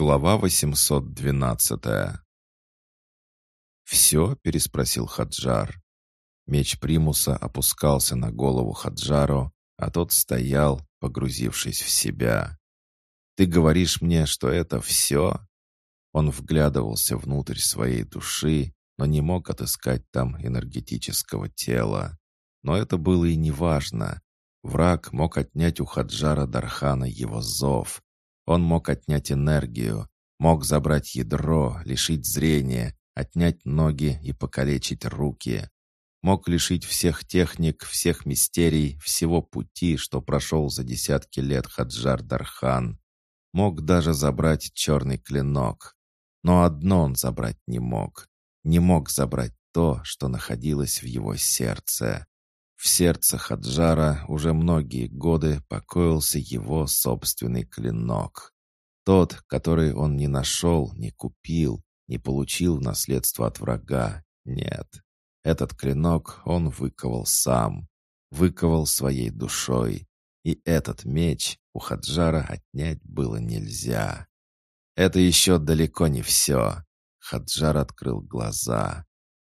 Глава 812 «Все?» — переспросил Хаджар. Меч Примуса опускался на голову Хаджару, а тот стоял, погрузившись в себя. «Ты говоришь мне, что это все?» Он вглядывался внутрь своей души, но не мог отыскать там энергетического тела. Но это было и не важно. Враг мог отнять у Хаджара Дархана его зов, он мог отнять энергию, мог забрать ядро, лишить зрения, отнять ноги и покалечить руки. Мог лишить всех техник, всех мистерий, всего пути, что прошел за десятки лет Хаджар Дархан. Мог даже забрать черный клинок. Но одно он забрать не мог. Не мог забрать то, что находилось в его сердце. В сердце Хаджара уже многие годы покоился его собственный клинок. Тот, который он не нашел, не купил, не получил наследство от врага. Нет. Этот клинок он выковал сам. Выковал своей душой. И этот меч у Хаджара отнять было нельзя. Это еще далеко не все. Хаджар открыл глаза.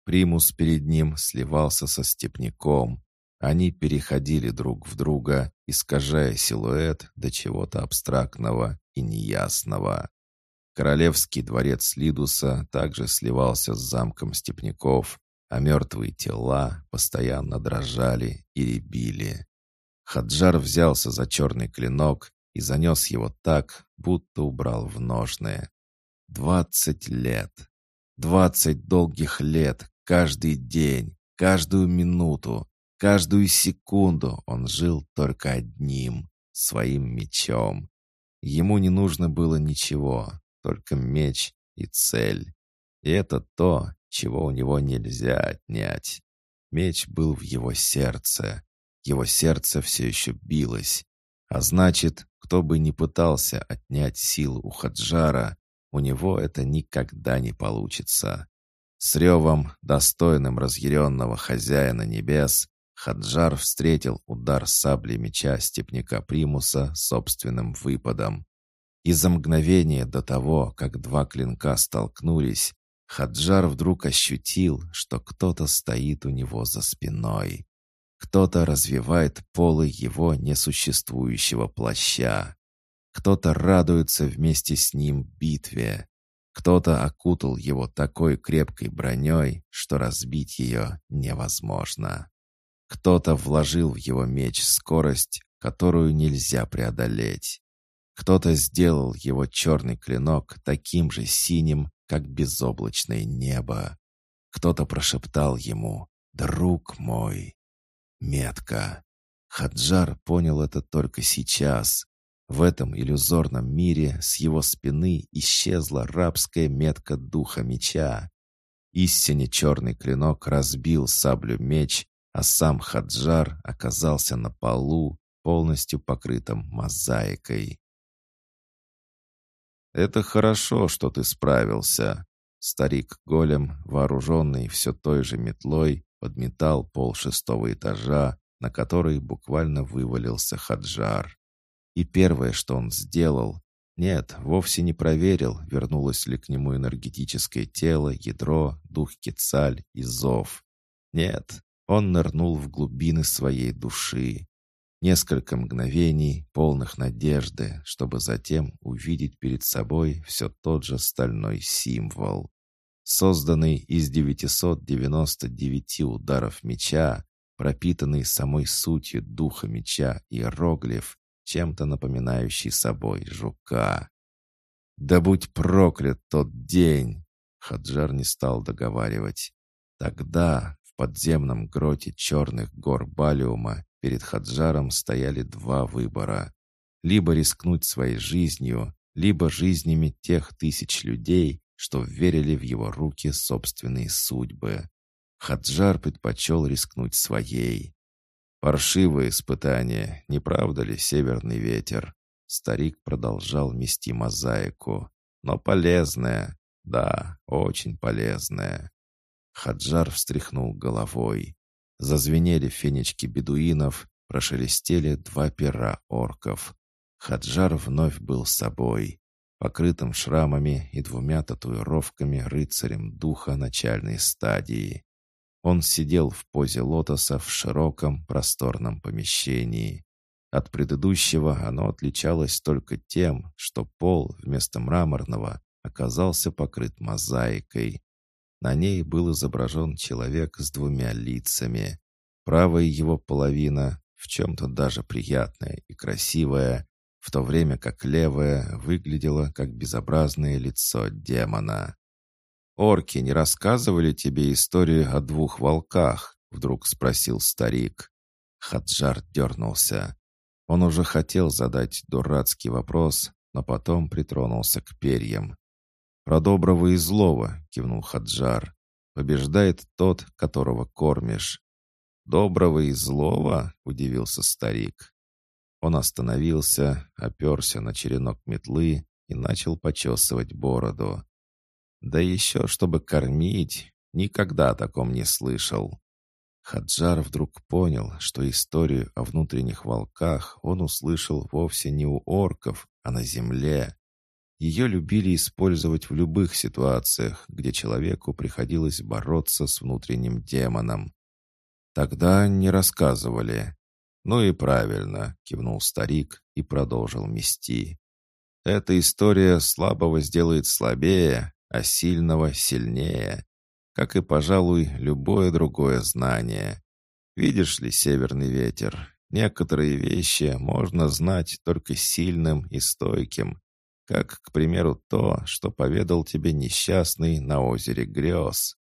Примус перед ним сливался со степняком, они переходили друг в друга, искажая силуэт до чего-то абстрактного и неясного. Королевский дворец Лидуса также сливался с замком степняков, а мертвые тела постоянно дрожали и ребили. Хаджар взялся за черный клинок и занес его так, будто убрал в ножные. Двадцать лет. Двадцать долгих лет, каждый день, каждую минуту, Каждую секунду он жил только одним, своим мечом. Ему не нужно было ничего, только меч и цель. И это то, чего у него нельзя отнять. Меч был в его сердце. Его сердце все еще билось. А значит, кто бы ни пытался отнять силу у Хаджара, у него это никогда не получится. С ревом, достойным разъяренного хозяина небес, Хаджар встретил удар сабли меча степняка Примуса собственным выпадом. И за мгновение до того, как два клинка столкнулись, Хаджар вдруг ощутил, что кто-то стоит у него за спиной. Кто-то развивает полы его несуществующего плаща. Кто-то радуется вместе с ним битве. Кто-то окутал его такой крепкой броней, что разбить ее невозможно. Кто-то вложил в его меч скорость, которую нельзя преодолеть. Кто-то сделал его черный клинок таким же синим, как безоблачное небо. Кто-то прошептал ему «Друг мой». Метка. Хаджар понял это только сейчас. В этом иллюзорном мире с его спины исчезла рабская метка духа меча. Истине черный клинок разбил саблю меч а сам Хаджар оказался на полу, полностью покрытым мозаикой. «Это хорошо, что ты справился». Старик-голем, вооруженный все той же метлой, подметал пол шестого этажа, на который буквально вывалился Хаджар. И первое, что он сделал, нет, вовсе не проверил, вернулось ли к нему энергетическое тело, ядро, дух Кецаль и зов. Нет, он нырнул в глубины своей души. Несколько мгновений, полных надежды, чтобы затем увидеть перед собой все тот же стальной символ. Созданный из 999 ударов меча, пропитанный самой сутью духа меча иероглиф, чем-то напоминающий собой жука. «Да будь проклят тот день!» Хаджар не стал договаривать. Тогда, в подземном гроте черных гор Балиума перед Хаджаром стояли два выбора. Либо рискнуть своей жизнью, либо жизнями тех тысяч людей, что верили в его руки собственные судьбы. Хаджар предпочел рискнуть своей. «Паршивое испытание, не правда ли, северный ветер?» Старик продолжал мести мозаику. «Но полезное, да, очень полезное. Хаджар встряхнул головой. Зазвенели фенечки бедуинов, прошелестели два пера орков. Хаджар вновь был собой. покрытым шрамами и двумя татуировками рыцарем духа начальной стадии. Он сидел в позе лотоса в широком просторном помещении. От предыдущего оно отличалось только тем, что пол вместо мраморного оказался покрыт мозаикой. На ней был изображен человек с двумя лицами. Правая его половина, в чем-то даже приятная и красивая, в то время как левая выглядела как безобразное лицо демона. «Орки не рассказывали тебе историю о двух волках?» — вдруг спросил старик. Хаджар дернулся. Он уже хотел задать дурацкий вопрос, но потом притронулся к перьям. «Про доброго и злого», — кивнул Хаджар. «Побеждает тот, которого кормишь». «Доброго и злого?» — удивился старик. Он остановился, оперся на черенок метлы и начал почесывать бороду. Да еще, чтобы кормить, никогда о таком не слышал. Хаджар вдруг понял, что историю о внутренних волках он услышал вовсе не у орков, а на земле. Ее любили использовать в любых ситуациях, где человеку приходилось бороться с внутренним демоном. Тогда не рассказывали. «Ну и правильно», — кивнул старик и продолжил мести. «Эта история слабого сделает слабее, а сильного сильнее, как и, пожалуй, любое другое знание. Видишь ли, северный ветер, некоторые вещи можно знать только сильным и стойким, как, к примеру, то, что поведал тебе несчастный на озере грез.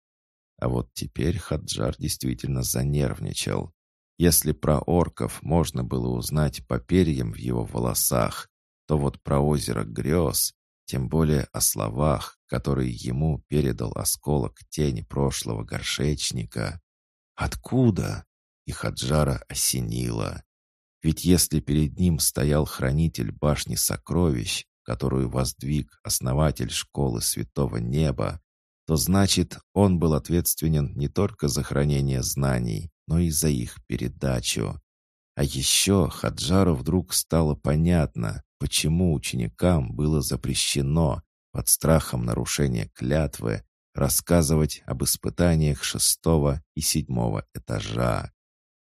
А вот теперь Хаджар действительно занервничал. Если про орков можно было узнать по перьям в его волосах, то вот про озеро грез, тем более о словах, которые ему передал осколок тени прошлого горшечника. Откуда? И Хаджара осенило. Ведь если перед ним стоял хранитель башни сокровищ, которую воздвиг основатель школы Святого Неба, то значит, он был ответственен не только за хранение знаний, но и за их передачу. А еще Хаджару вдруг стало понятно, почему ученикам было запрещено под страхом нарушения клятвы рассказывать об испытаниях шестого и седьмого этажа.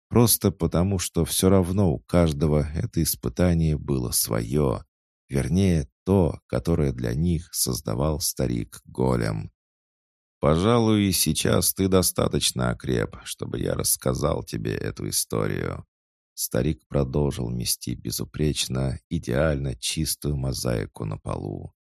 Просто потому, что все равно у каждого это испытание было свое, вернее, то, которое для них создавал старик Голем. Пожалуй, сейчас ты достаточно окреп, чтобы я рассказал тебе эту историю. Старик продолжил мести безупречно, идеально чистую мозаику на полу.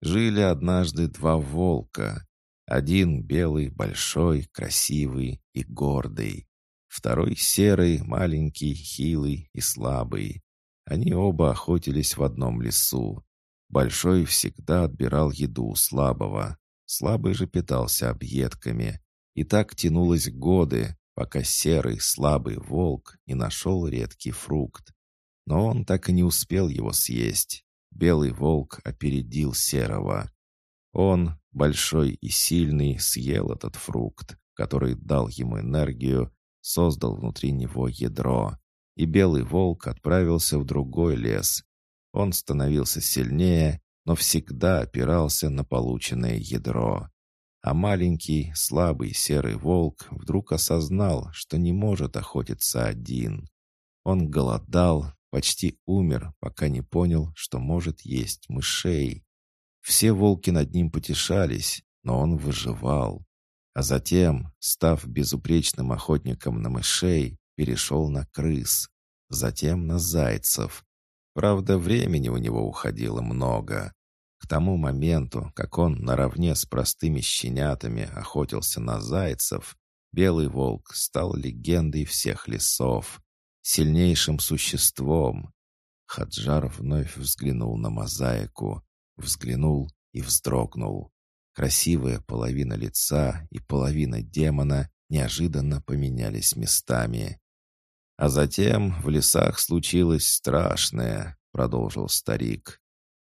Жили однажды два волка. Один белый, большой, красивый и гордый. Второй серый, маленький, хилый и слабый. Они оба охотились в одном лесу. Большой всегда отбирал еду у слабого, Слабый же питался объедками. И так тянулось годы, пока серый слабый волк не нашел редкий фрукт. Но он так и не успел его съесть. Белый волк опередил серого. Он, большой и сильный, съел этот фрукт, который дал ему энергию, создал внутри него ядро. И белый волк отправился в другой лес. Он становился сильнее но всегда опирался на полученное ядро. А маленький, слабый серый волк вдруг осознал, что не может охотиться один. Он голодал, почти умер, пока не понял, что может есть мышей. Все волки над ним потешались, но он выживал. А затем, став безупречным охотником на мышей, перешел на крыс, затем на зайцев, Правда, времени у него уходило много. К тому моменту, как он наравне с простыми щенятами охотился на зайцев, белый волк стал легендой всех лесов, сильнейшим существом. Хаджар вновь взглянул на мозаику, взглянул и вздрогнул. Красивая половина лица и половина демона неожиданно поменялись местами. А затем в лесах случилось страшное, продолжил старик.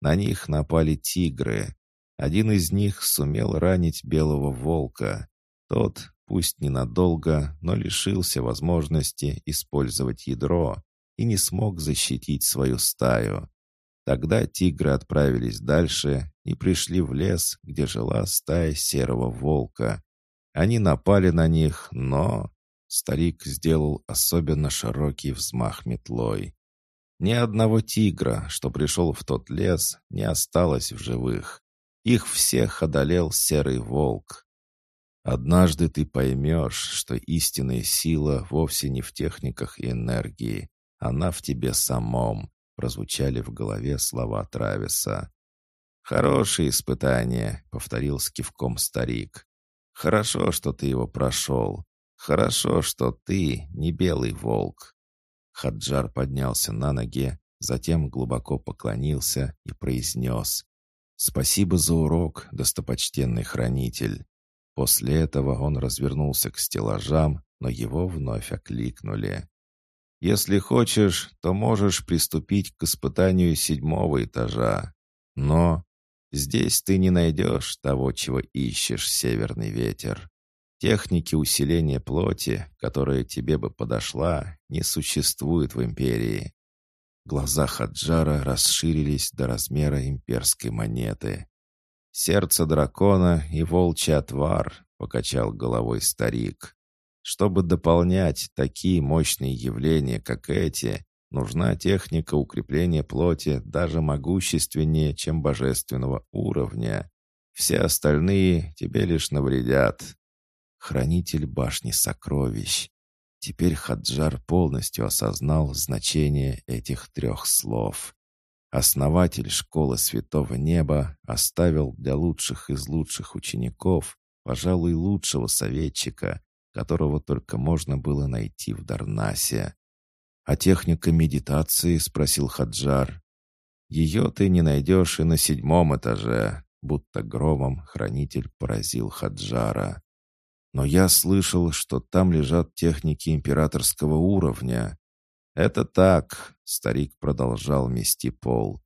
На них напали тигры. Один из них сумел ранить белого волка. Тот, пусть ненадолго, но лишился возможности использовать ядро и не смог защитить свою стаю. Тогда тигры отправились дальше и пришли в лес, где жила стая серого волка. Они напали на них, но... Старик сделал особенно широкий взмах метлой. Ни одного тигра, что пришел в тот лес, не осталось в живых. Их всех одолел серый волк. Однажды ты поймешь, что истинная сила вовсе не в техниках и энергии. Она в тебе самом, прозвучали в голове слова Трависа. «Хорошее испытание», — повторил с кивком старик. «Хорошо, что ты его прошел. Хорошо, что ты не белый волк». Хаджар поднялся на ноги, затем глубоко поклонился и произнес «Спасибо за урок, достопочтенный хранитель». После этого он развернулся к стеллажам, но его вновь окликнули. «Если хочешь, то можешь приступить к испытанию седьмого этажа. Но здесь ты не найдешь того, чего ищешь, северный ветер. Техники усиления плоти, которая тебе бы подошла, не существует в империи». Глаза Хаджара расширились до размера имперской монеты. «Сердце дракона и волчий отвар», — покачал головой старик. «Чтобы дополнять такие мощные явления, как эти, нужна техника укрепления плоти даже могущественнее, чем божественного уровня. Все остальные тебе лишь навредят». Хранитель башни сокровищ. Теперь Хаджар полностью осознал значение этих трех слов. Основатель школы Святого Неба оставил для лучших из лучших учеников, пожалуй, лучшего советчика, которого только можно было найти в Дарнасе. «А техника медитации?» — спросил Хаджар. «Ее ты не найдешь и на седьмом этаже», будто громом хранитель поразил Хаджара. «Но я слышал, что там лежат техники императорского уровня. «Это так», — старик продолжал мести пол.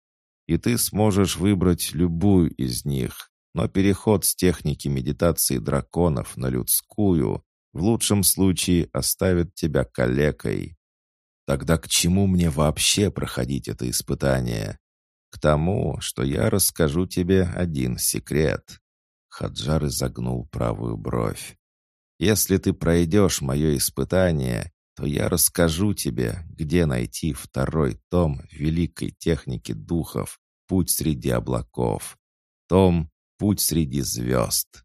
«И ты сможешь выбрать любую из них, но переход с техники медитации драконов на людскую в лучшем случае оставит тебя калекой. Тогда к чему мне вообще проходить это испытание? К тому, что я расскажу тебе один секрет». Хаджар изогнул правую бровь. «Если ты пройдешь мое испытание, то я расскажу тебе, где найти второй том великой техники духов «Путь среди облаков», том «Путь среди звезд».